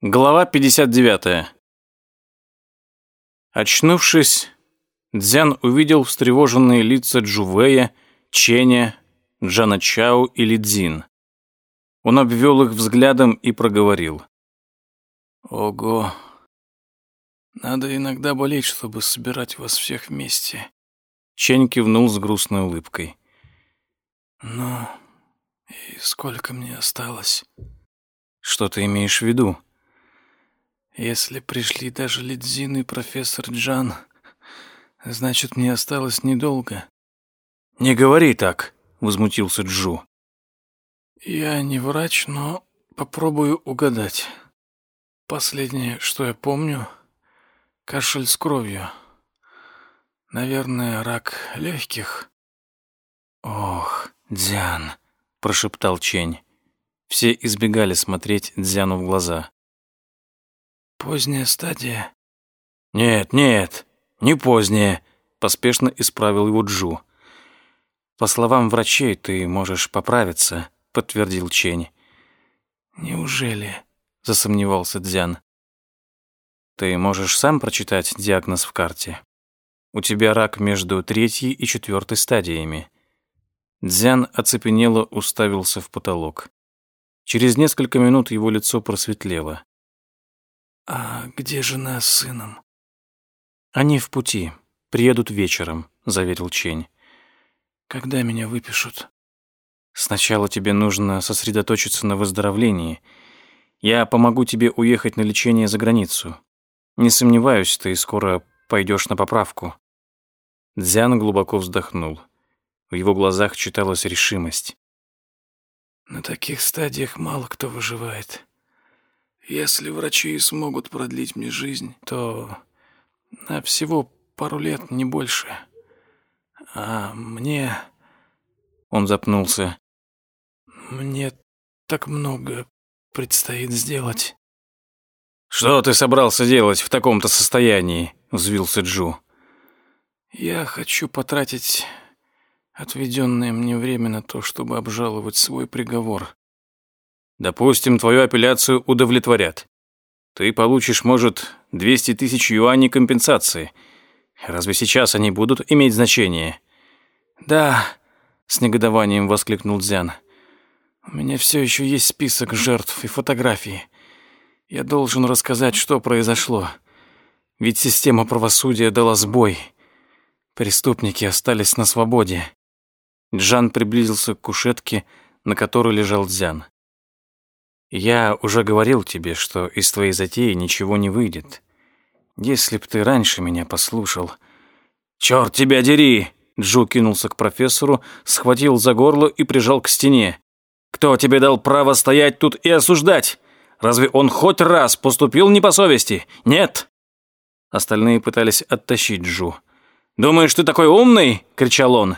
Глава 59. Очнувшись, Дзян увидел встревоженные лица Джувея, Ченя, Джана Чао и Лидзин. Он обвел их взглядом и проговорил. «Ого, надо иногда болеть, чтобы собирать вас всех вместе». Чень кивнул с грустной улыбкой. «Ну, и сколько мне осталось?» «Что ты имеешь в виду?» «Если пришли даже Лидзин и профессор Джан, значит, мне осталось недолго». «Не говори так», — возмутился Джу. «Я не врач, но попробую угадать. Последнее, что я помню, кашель с кровью. Наверное, рак легких». «Ох, Дзян», — прошептал Чень. Все избегали смотреть Дзяну в глаза. «Поздняя стадия?» «Нет, нет, не поздняя», — поспешно исправил его Джу. «По словам врачей, ты можешь поправиться», — подтвердил Чень. «Неужели?» — засомневался Дзян. «Ты можешь сам прочитать диагноз в карте? У тебя рак между третьей и четвертой стадиями». Дзян оцепенело уставился в потолок. Через несколько минут его лицо просветлело. «А где жена с сыном?» «Они в пути. Приедут вечером», — заверил Чень. «Когда меня выпишут?» «Сначала тебе нужно сосредоточиться на выздоровлении. Я помогу тебе уехать на лечение за границу. Не сомневаюсь, ты скоро пойдешь на поправку». Дзян глубоко вздохнул. В его глазах читалась решимость. «На таких стадиях мало кто выживает. Если врачи смогут продлить мне жизнь, то на всего пару лет, не больше. А мне... Он запнулся. Мне так много предстоит сделать. «Что ты собрался делать в таком-то состоянии?» — взвился Джу. «Я хочу потратить отведенное мне время на то, чтобы обжаловать свой приговор. Допустим, твою апелляцию удовлетворят. Ты получишь, может, 200 тысяч юаней компенсации. Разве сейчас они будут иметь значение? Да, с негодованием воскликнул Дзян. У меня все еще есть список жертв и фотографии. Я должен рассказать, что произошло. Ведь система правосудия дала сбой. Преступники остались на свободе. Джан приблизился к кушетке, на которой лежал Дзян. Я уже говорил тебе, что из твоей затеи ничего не выйдет. Если б ты раньше меня послушал... Черт тебя дери! Джу кинулся к профессору, схватил за горло и прижал к стене. Кто тебе дал право стоять тут и осуждать? Разве он хоть раз поступил не по совести? Нет? Остальные пытались оттащить Джу. «Думаешь, ты такой умный?» — кричал он.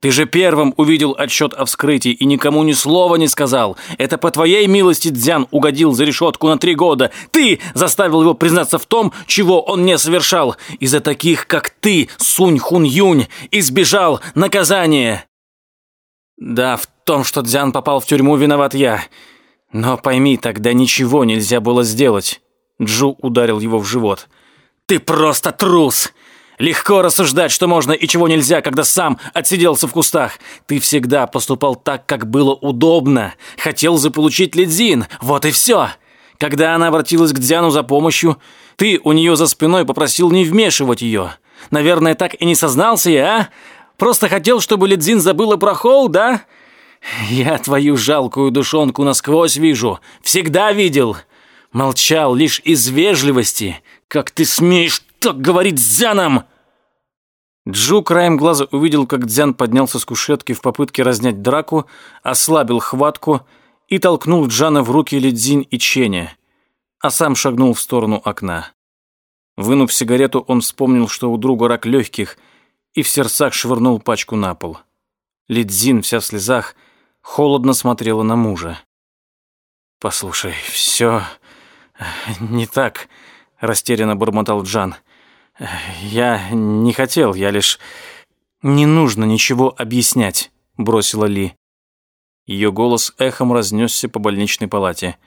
Ты же первым увидел отчет о вскрытии и никому ни слова не сказал. Это по твоей милости Дзян угодил за решетку на три года. Ты заставил его признаться в том, чего он не совершал. Из-за таких, как ты, Сунь Хун Юнь, избежал наказания. Да, в том, что Дзян попал в тюрьму, виноват я. Но пойми, тогда ничего нельзя было сделать. Джу ударил его в живот. Ты просто трус! Легко рассуждать, что можно и чего нельзя, когда сам отсиделся в кустах. Ты всегда поступал так, как было удобно. Хотел заполучить Ледзин, вот и все. Когда она обратилась к Дзяну за помощью, ты у нее за спиной попросил не вмешивать ее. Наверное, так и не сознался я, а? Просто хотел, чтобы Ледзин забыла про Хоу, да? Я твою жалкую душонку насквозь вижу. Всегда видел. Молчал лишь из вежливости. Как ты смеешь так говорить с Дзяном?» Джу краем глаза увидел, как Дзян поднялся с кушетки в попытке разнять драку, ослабил хватку и толкнул Джана в руки Лидзинь и Ченя, а сам шагнул в сторону окна. Вынув сигарету, он вспомнил, что у друга рак легких, и в сердцах швырнул пачку на пол. Лидзин, вся в слезах, холодно смотрела на мужа. «Послушай, все не так», — растерянно бормотал Джан. «Я не хотел, я лишь...» «Не нужно ничего объяснять», — бросила Ли. Ее голос эхом разнесся по больничной палате.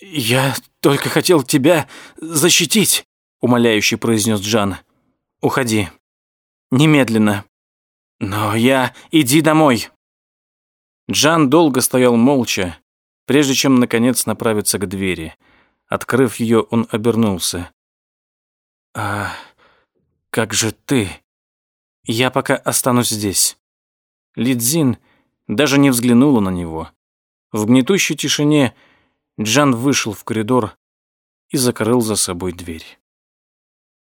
«Я только хотел тебя защитить», — умоляюще произнес Джан. «Уходи. Немедленно. Но я... Иди домой». Джан долго стоял молча, прежде чем, наконец, направиться к двери. Открыв ее, он обернулся. «А как же ты? Я пока останусь здесь». Лидзин даже не взглянула на него. В гнетущей тишине Джан вышел в коридор и закрыл за собой дверь.